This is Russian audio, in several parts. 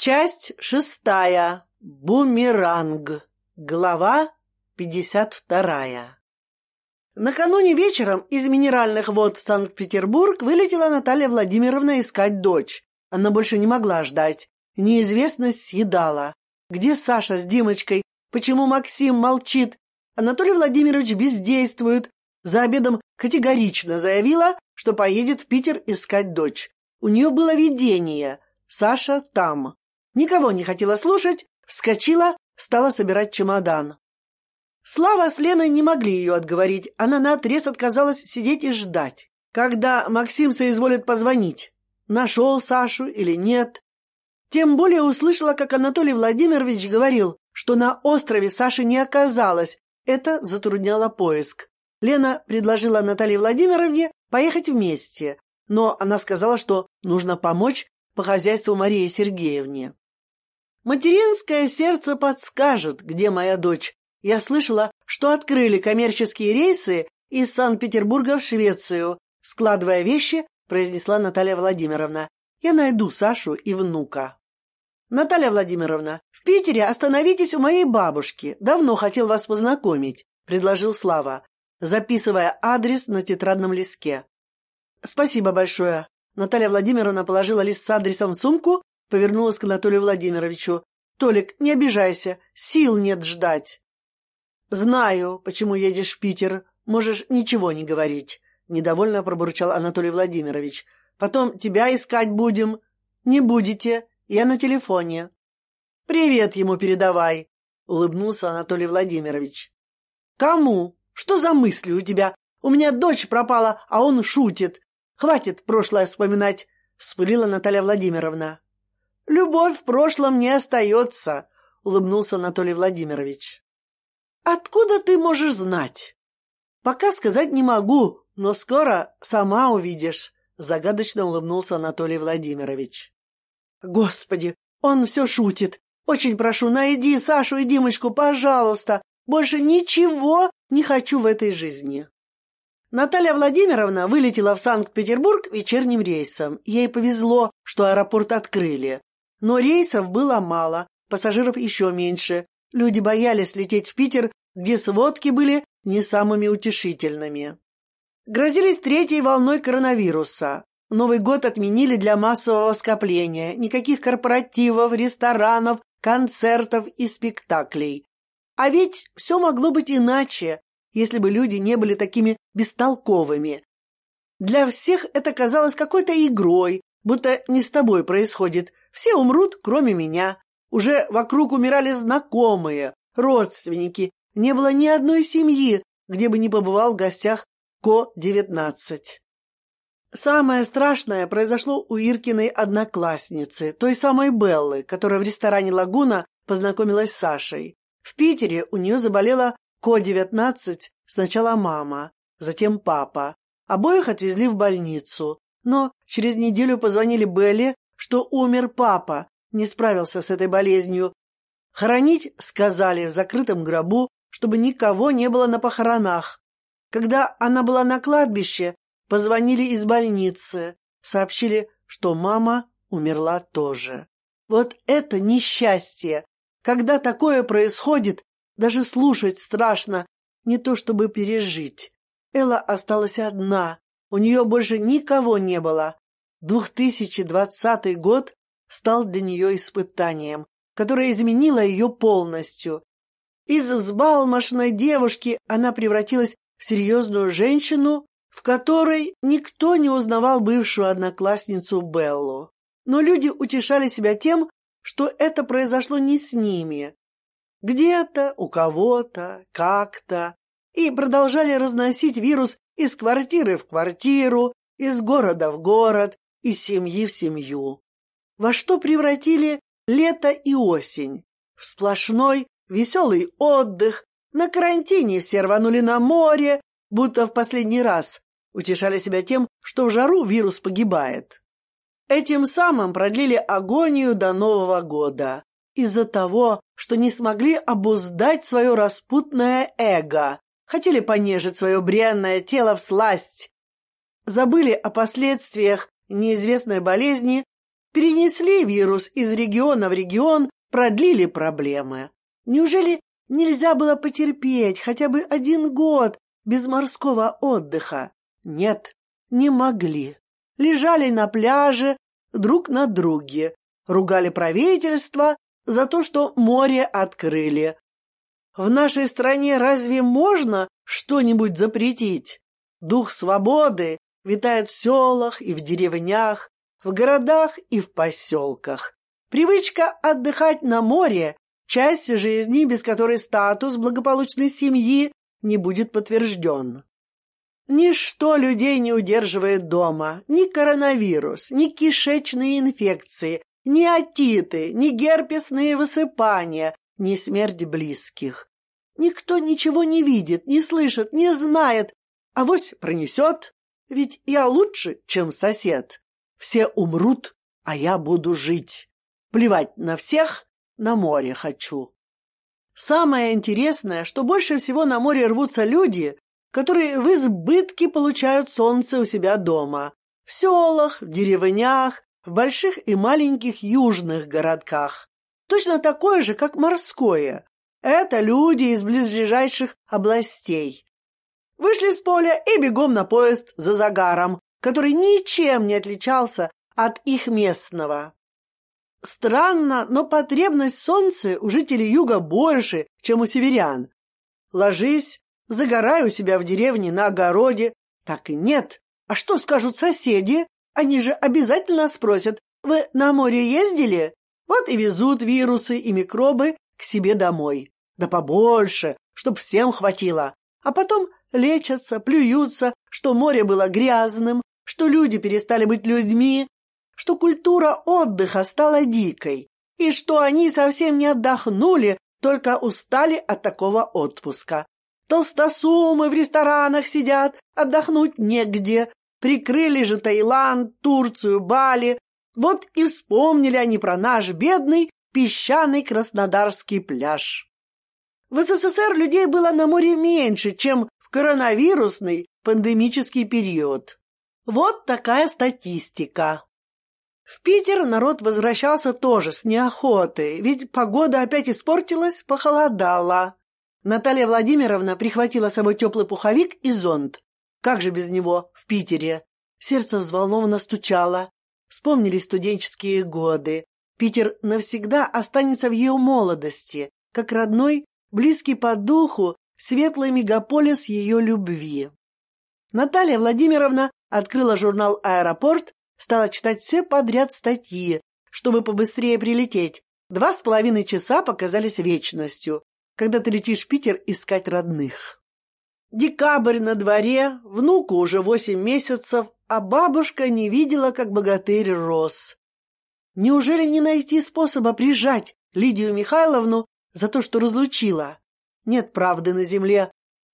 Часть шестая. Бумеранг. Глава пятьдесят вторая. Накануне вечером из минеральных вод в Санкт-Петербург вылетела Наталья Владимировна искать дочь. Она больше не могла ждать. Неизвестность съедала. Где Саша с Димочкой? Почему Максим молчит? Анатолий Владимирович бездействует. За обедом категорично заявила, что поедет в Питер искать дочь. У нее было видение. Саша там. Никого не хотела слушать, вскочила, стала собирать чемодан. Слава с Леной не могли ее отговорить, она наотрез отказалась сидеть и ждать, когда Максим соизволит позвонить, нашел Сашу или нет. Тем более услышала, как Анатолий Владимирович говорил, что на острове Саши не оказалось, это затрудняло поиск. Лена предложила Наталье Владимировне поехать вместе, но она сказала, что нужно помочь по хозяйству Марии Сергеевне. Материнское сердце подскажет, где моя дочь. Я слышала, что открыли коммерческие рейсы из Санкт-Петербурга в Швецию. Складывая вещи, произнесла Наталья Владимировна. Я найду Сашу и внука. Наталья Владимировна, в Питере остановитесь у моей бабушки. Давно хотел вас познакомить, предложил Слава, записывая адрес на тетрадном листке. Спасибо большое. Наталья Владимировна положила лист с адресом в сумку Повернулась к Анатолию Владимировичу. «Толик, не обижайся, сил нет ждать». «Знаю, почему едешь в Питер. Можешь ничего не говорить», — недовольно пробурчал Анатолий Владимирович. «Потом тебя искать будем». «Не будете. Я на телефоне». «Привет ему передавай», — улыбнулся Анатолий Владимирович. «Кому? Что за мысли у тебя? У меня дочь пропала, а он шутит. Хватит прошлое вспоминать», — вспылила Наталья Владимировна. Любовь в прошлом не остается, улыбнулся Анатолий Владимирович. Откуда ты можешь знать? Пока сказать не могу, но скоро сама увидишь, загадочно улыбнулся Анатолий Владимирович. Господи, он все шутит. Очень прошу, найди Сашу и Димочку, пожалуйста. Больше ничего не хочу в этой жизни. Наталья Владимировна вылетела в Санкт-Петербург вечерним рейсом. Ей повезло, что аэропорт открыли. Но рейсов было мало, пассажиров еще меньше. Люди боялись лететь в Питер, где сводки были не самыми утешительными. Грозились третьей волной коронавируса. Новый год отменили для массового скопления. Никаких корпоративов, ресторанов, концертов и спектаклей. А ведь все могло быть иначе, если бы люди не были такими бестолковыми. Для всех это казалось какой-то игрой, будто не с тобой происходит, все умрут, кроме меня. Уже вокруг умирали знакомые, родственники. Не было ни одной семьи, где бы не побывал в гостях Ко-19. Самое страшное произошло у Иркиной одноклассницы, той самой Беллы, которая в ресторане «Лагуна» познакомилась с Сашей. В Питере у нее заболела Ко-19 сначала мама, затем папа. Обоих отвезли в больницу, но через неделю позвонили Белле что умер папа, не справился с этой болезнью. Хоронить сказали в закрытом гробу, чтобы никого не было на похоронах. Когда она была на кладбище, позвонили из больницы, сообщили, что мама умерла тоже. Вот это несчастье! Когда такое происходит, даже слушать страшно, не то чтобы пережить. Элла осталась одна, у нее больше никого не было. 2020 год стал для нее испытанием, которое изменило ее полностью. Из взбалмошной девушки она превратилась в серьезную женщину, в которой никто не узнавал бывшую одноклассницу Беллу. Но люди утешали себя тем, что это произошло не с ними. Где-то, у кого-то, как-то. И продолжали разносить вирус из квартиры в квартиру, из города в город, из семьи в семью. Во что превратили лето и осень? В сплошной веселый отдых. На карантине все рванули на море, будто в последний раз. Утешали себя тем, что в жару вирус погибает. Этим самым продлили агонию до Нового года. Из-за того, что не смогли обуздать свое распутное эго. Хотели понежить свое бренное тело в сласть. Забыли о последствиях неизвестной болезни, Перенесли вирус из региона в регион, продлили проблемы. Неужели нельзя было потерпеть хотя бы один год без морского отдыха? Нет, не могли. Лежали на пляже друг на друге, ругали правительство за то, что море открыли. В нашей стране разве можно что-нибудь запретить? Дух свободы витает в селах и в деревнях, в городах и в поселках. Привычка отдыхать на море – часть жизни, без которой статус благополучной семьи не будет подтвержден. Ничто людей не удерживает дома, ни коронавирус, ни кишечные инфекции, ни отиты, ни герпесные высыпания, ни смерть близких. Никто ничего не видит, не слышит, не знает, а вось пронесет, ведь я лучше, чем сосед. Все умрут, а я буду жить. Плевать на всех, на море хочу. Самое интересное, что больше всего на море рвутся люди, которые в избытке получают солнце у себя дома. В селах, в деревнях, в больших и маленьких южных городках. Точно такое же, как морское. Это люди из близлежащих областей. Вышли с поля и бегом на поезд за загаром, который ничем не отличался от их местного. Странно, но потребность в солнце у жителей юга больше, чем у северян. Ложись, загорай у себя в деревне на огороде. Так и нет. А что скажут соседи? Они же обязательно спросят, вы на море ездили? Вот и везут вирусы и микробы к себе домой. Да побольше, чтоб всем хватило. А потом лечатся, плюются, что море было грязным, что люди перестали быть людьми, что культура отдыха стала дикой, и что они совсем не отдохнули, только устали от такого отпуска. Толстосумы в ресторанах сидят, отдохнуть негде. Прикрыли же Таиланд, Турцию, Бали. Вот и вспомнили они про наш бедный песчаный краснодарский пляж. В СССР людей было на море меньше, чем коронавирусный пандемический период. Вот такая статистика. В Питер народ возвращался тоже с неохотой, ведь погода опять испортилась, похолодала. Наталья Владимировна прихватила с собой теплый пуховик и зонт. Как же без него в Питере? Сердце взволнованно стучало. Вспомнились студенческие годы. Питер навсегда останется в ее молодости, как родной, близкий по духу, светлый мегаполис ее любви. Наталья Владимировна открыла журнал «Аэропорт», стала читать все подряд статьи, чтобы побыстрее прилететь. Два с половиной часа показались вечностью, когда ты летишь в Питер искать родных. Декабрь на дворе, внуку уже восемь месяцев, а бабушка не видела, как богатырь рос. Неужели не найти способа прижать Лидию Михайловну за то, что разлучила? Нет правды на земле.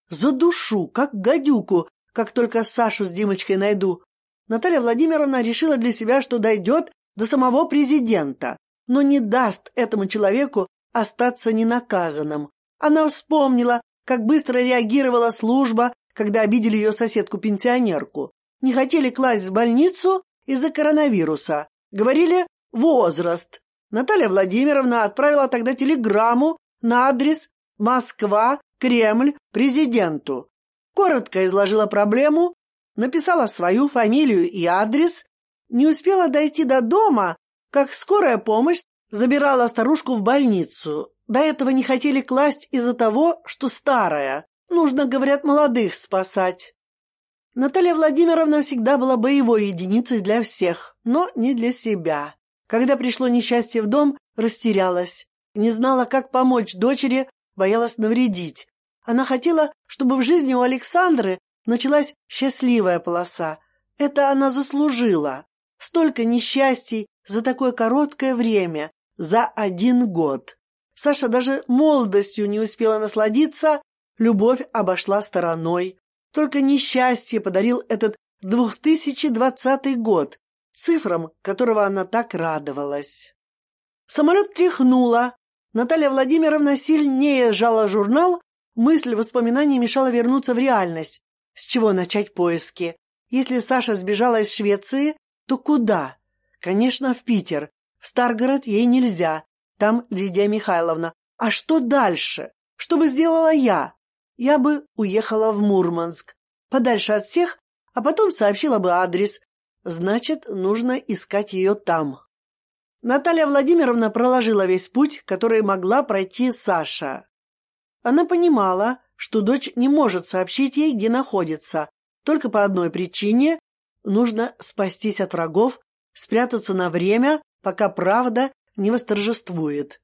За душу, как гадюку, как только Сашу с Димочкой найду. Наталья Владимировна решила для себя, что дойдет до самого президента, но не даст этому человеку остаться ненаказанным. Она вспомнила, как быстро реагировала служба, когда обидели ее соседку-пенсионерку. Не хотели класть в больницу из-за коронавируса. Говорили «возраст». Наталья Владимировна отправила тогда телеграмму на адрес Москва, Кремль, президенту коротко изложила проблему, написала свою фамилию и адрес, не успела дойти до дома, как скорая помощь забирала старушку в больницу. До этого не хотели класть из-за того, что старая. Нужно, говорят, молодых спасать. Наталья Владимировна всегда была боевой единицей для всех, но не для себя. Когда пришло несчастье в дом, растерялась. Не знала, как помочь дочери, боялась навредить. Она хотела, чтобы в жизни у Александры началась счастливая полоса. Это она заслужила. Столько несчастий за такое короткое время, за один год. Саша даже молодостью не успела насладиться, любовь обошла стороной. Только несчастье подарил этот 2020 год, цифрам которого она так радовалась. Самолет тряхнула. Наталья Владимировна сильнее сжала журнал, Мысль воспоминаний мешала вернуться в реальность. С чего начать поиски? Если Саша сбежала из Швеции, то куда? Конечно, в Питер. В Старгород ей нельзя. Там Лидия Михайловна. А что дальше? Что бы сделала я? Я бы уехала в Мурманск, подальше от всех, а потом сообщила бы адрес. Значит, нужно искать ее там. Наталья Владимировна проложила весь путь, который могла пройти Саша. Она понимала, что дочь не может сообщить ей, где находится, только по одной причине – нужно спастись от врагов, спрятаться на время, пока правда не восторжествует.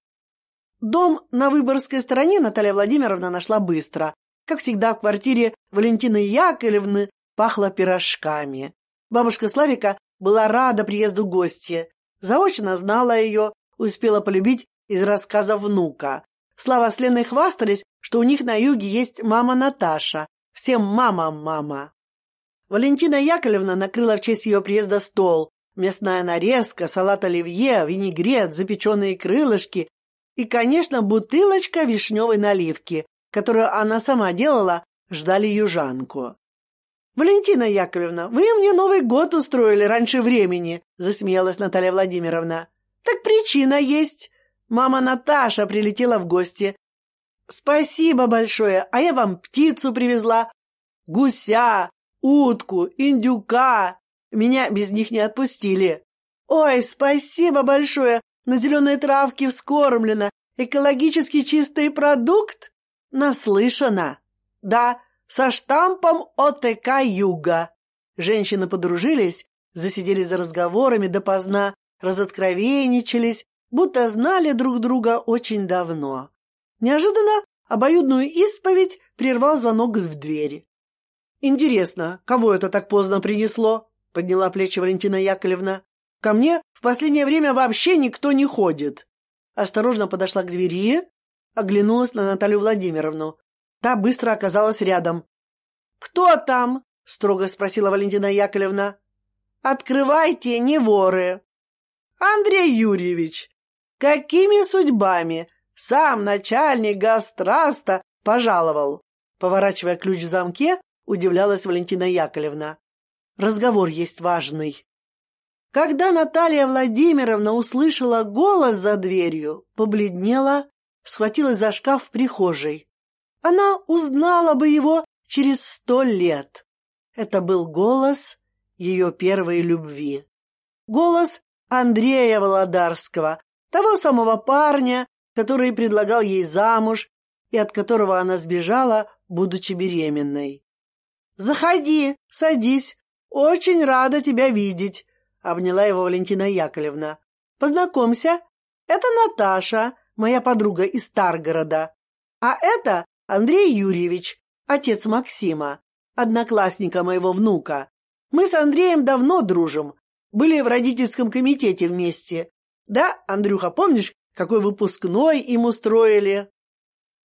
Дом на Выборгской стороне Наталья Владимировна нашла быстро. Как всегда, в квартире Валентины Яковлевны пахло пирожками. Бабушка Славика была рада приезду гостя. Заочно знала ее, успела полюбить из рассказа внука. Слава с Леной хвастались, что у них на юге есть мама Наташа. Всем мама мама. Валентина Яковлевна накрыла в честь ее приезда стол. Мясная нарезка, салат оливье, винегрет, запеченные крылышки и, конечно, бутылочка вишневой наливки, которую она сама делала, ждали южанку. «Валентина Яковлевна, вы мне Новый год устроили раньше времени», — засмеялась Наталья Владимировна. «Так причина есть. Мама Наташа прилетела в гости. Спасибо большое, а я вам птицу привезла. Гуся, утку, индюка. Меня без них не отпустили. Ой, спасибо большое, на зеленой травке вскормлено. Экологически чистый продукт? Наслышана. Да, со штампом ОТК «Юга». Женщины подружились, засидели за разговорами допоздна, разоткровенничались, будто знали друг друга очень давно. Неожиданно обоюдную исповедь прервал звонок в дверь. «Интересно, кого это так поздно принесло?» — подняла плечи Валентина Яковлевна. «Ко мне в последнее время вообще никто не ходит». Осторожно подошла к двери, оглянулась на Наталью Владимировну. Та быстро оказалась рядом. «Кто там?» — строго спросила Валентина Яковлевна. «Открывайте, не воры!» «Андрей Юрьевич, какими судьбами сам начальник гастраста пожаловал?» Поворачивая ключ в замке, удивлялась Валентина Яковлевна. «Разговор есть важный». Когда Наталья Владимировна услышала голос за дверью, побледнела, схватилась за шкаф в прихожей. Она узнала бы его через сто лет. Это был голос ее первой любви. Голос Андрея Володарского, того самого парня, который предлагал ей замуж и от которого она сбежала, будучи беременной. «Заходи, садись. Очень рада тебя видеть», — обняла его Валентина Яковлевна. «Познакомься. Это Наташа, моя подруга из Старгорода. А это Андрей Юрьевич, отец Максима, одноклассника моего внука. Мы с Андреем давно дружим, были в родительском комитете вместе. Да, Андрюха, помнишь, какой выпускной им устроили?»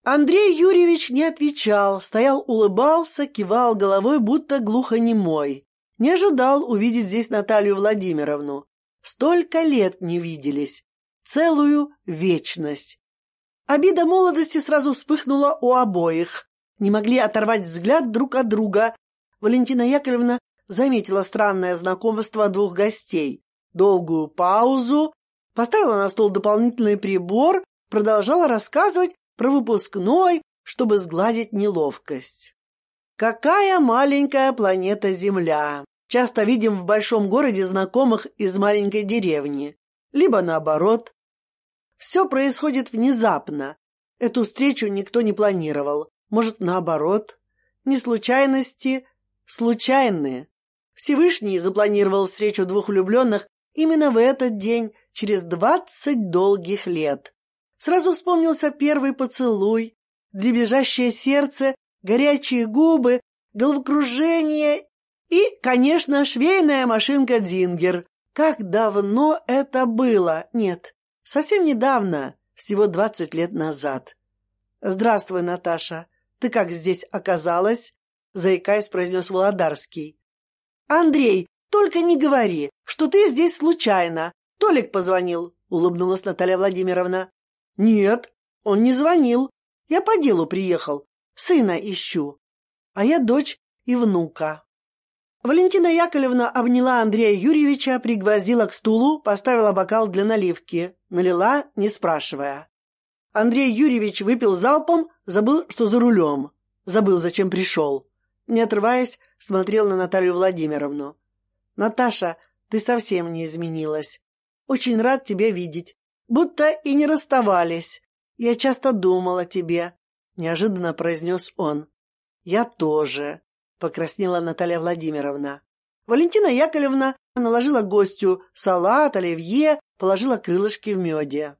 Андрей Юрьевич не отвечал, стоял, улыбался, кивал головой, будто глухонемой. Не ожидал увидеть здесь Наталью Владимировну. Столько лет не виделись. Целую вечность. Обида молодости сразу вспыхнула у обоих. Не могли оторвать взгляд друг от друга. Валентина Яковлевна заметила странное знакомство двух гостей. Долгую паузу, поставила на стол дополнительный прибор, продолжала рассказывать про выпускной, чтобы сгладить неловкость. Какая маленькая планета Земля! Часто видим в большом городе знакомых из маленькой деревни. Либо наоборот. Все происходит внезапно. Эту встречу никто не планировал. Может, наоборот. Не случайности, случайные. Всевышний запланировал встречу двух влюбленных именно в этот день, через двадцать долгих лет. Сразу вспомнился первый поцелуй, дребезжащее сердце, горячие губы, головокружение и, конечно, швейная машинка Дзингер. Как давно это было? Нет, совсем недавно, всего двадцать лет назад. «Здравствуй, Наташа. Ты как здесь оказалась?» заикаясь, произнес Володарский. «Андрей, только не говори, что ты здесь случайно. Толик позвонил», — улыбнулась Наталья Владимировна. «Нет, он не звонил. Я по делу приехал. Сына ищу. А я дочь и внука». Валентина Яковлевна обняла Андрея Юрьевича, пригвоздила к стулу, поставила бокал для наливки, налила, не спрашивая. Андрей Юрьевич выпил залпом, забыл, что за рулем. Забыл, зачем пришел. Не отрываясь, смотрел на Наталью Владимировну. «Наташа, ты совсем не изменилась. Очень рад тебя видеть. Будто и не расставались. Я часто думал о тебе», — неожиданно произнес он. «Я тоже», — покраснела Наталья Владимировна. Валентина Яковлевна наложила гостю салат, оливье, положила крылышки в меде.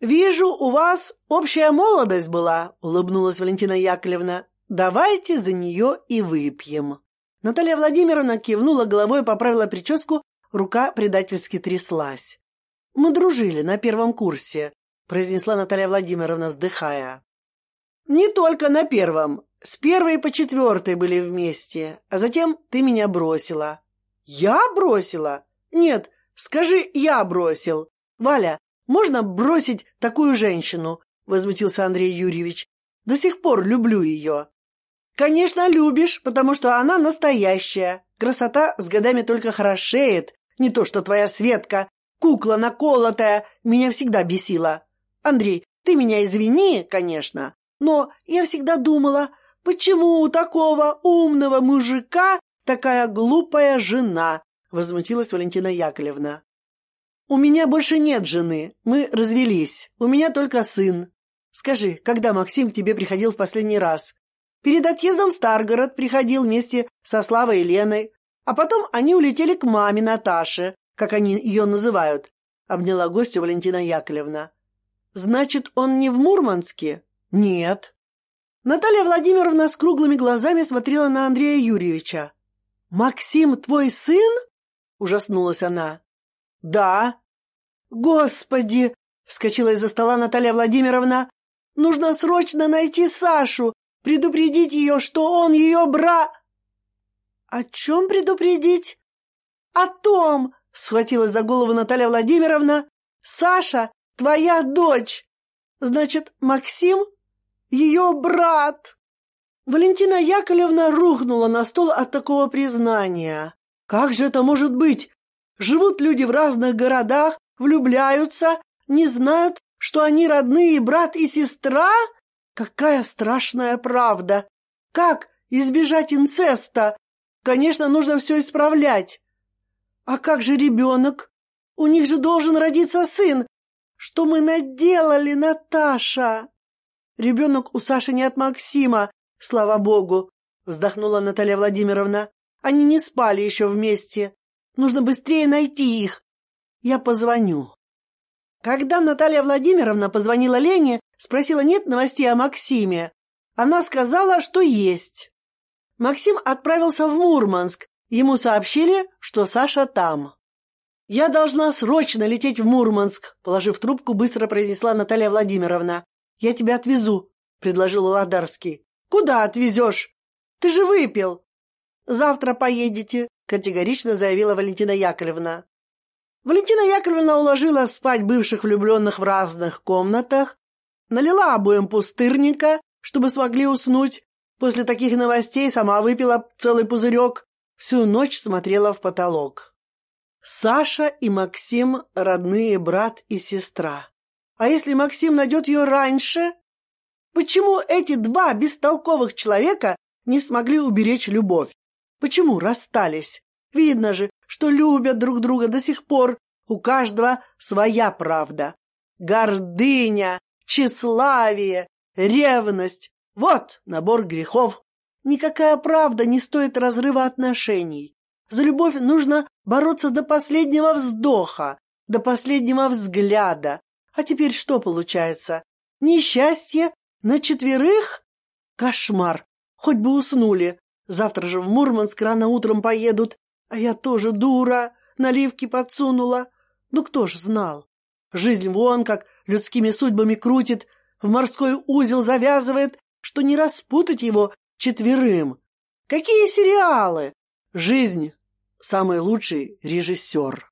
«Вижу, у вас общая молодость была», — улыбнулась Валентина Яковлевна. «Давайте за нее и выпьем». Наталья Владимировна кивнула головой, поправила прическу, рука предательски тряслась. «Мы дружили на первом курсе», — произнесла Наталья Владимировна, вздыхая. «Не только на первом. С первой по четвертой были вместе, а затем ты меня бросила». «Я бросила? Нет, скажи, я бросил. Валя, можно бросить такую женщину?» — возмутился Андрей Юрьевич. «До сих пор люблю ее». «Конечно, любишь, потому что она настоящая. Красота с годами только хорошеет. Не то, что твоя Светка, кукла наколотая, меня всегда бесила. Андрей, ты меня извини, конечно, но я всегда думала, почему у такого умного мужика такая глупая жена?» — возмутилась Валентина Яковлевна. «У меня больше нет жены. Мы развелись. У меня только сын. Скажи, когда Максим к тебе приходил в последний раз? Перед отъездом в Старгород приходил вместе со Славой и Леной, а потом они улетели к маме Наташе, как они ее называют, — обняла гостю Валентина Яковлевна. «Значит, он не в Мурманске?» «Нет». Наталья Владимировна с круглыми глазами смотрела на Андрея Юрьевича. «Максим твой сын?» — ужаснулась она. «Да». «Господи!» — вскочила из-за стола Наталья Владимировна. «Нужно срочно найти Сашу предупредить ее, что он ее бра...» «О чем предупредить?» «О том!» — схватилась за голову Наталья Владимировна. «Саша, твоя дочь! Значит, Максим — ее брат!» Валентина Яковлевна рухнула на стол от такого признания. «Как же это может быть? Живут люди в разных городах, влюбляются, не знают, что они родные брат и сестра?» Какая страшная правда! Как избежать инцеста? Конечно, нужно все исправлять. А как же ребенок? У них же должен родиться сын. Что мы наделали, Наташа? Ребенок у Саши не от Максима, слава богу, вздохнула Наталья Владимировна. Они не спали еще вместе. Нужно быстрее найти их. Я позвоню. Когда Наталья Владимировна позвонила Лене, Спросила, нет новостей о Максиме. Она сказала, что есть. Максим отправился в Мурманск. Ему сообщили, что Саша там. «Я должна срочно лететь в Мурманск», — положив трубку, быстро произнесла Наталья Владимировна. «Я тебя отвезу», — предложил Ладарский. «Куда отвезешь? Ты же выпил». «Завтра поедете», — категорично заявила Валентина Яковлевна. Валентина Яковлевна уложила спать бывших влюбленных в разных комнатах, Налила обоим пустырника, чтобы смогли уснуть. После таких новостей сама выпила целый пузырек. Всю ночь смотрела в потолок. Саша и Максим — родные брат и сестра. А если Максим найдет ее раньше? Почему эти два бестолковых человека не смогли уберечь любовь? Почему расстались? Видно же, что любят друг друга до сих пор. У каждого своя правда. Гордыня, тщеславие, ревность. Вот набор грехов. Никакая правда не стоит разрыва отношений. За любовь нужно бороться до последнего вздоха, до последнего взгляда. А теперь что получается? Несчастье на четверых? Кошмар! Хоть бы уснули. Завтра же в Мурманск рано утром поедут. А я тоже дура, наливки подсунула. Ну кто ж знал? Жизнь вон как людскими судьбами крутит, в морской узел завязывает, что не распутать его четверым. Какие сериалы! Жизнь — самый лучший режиссер.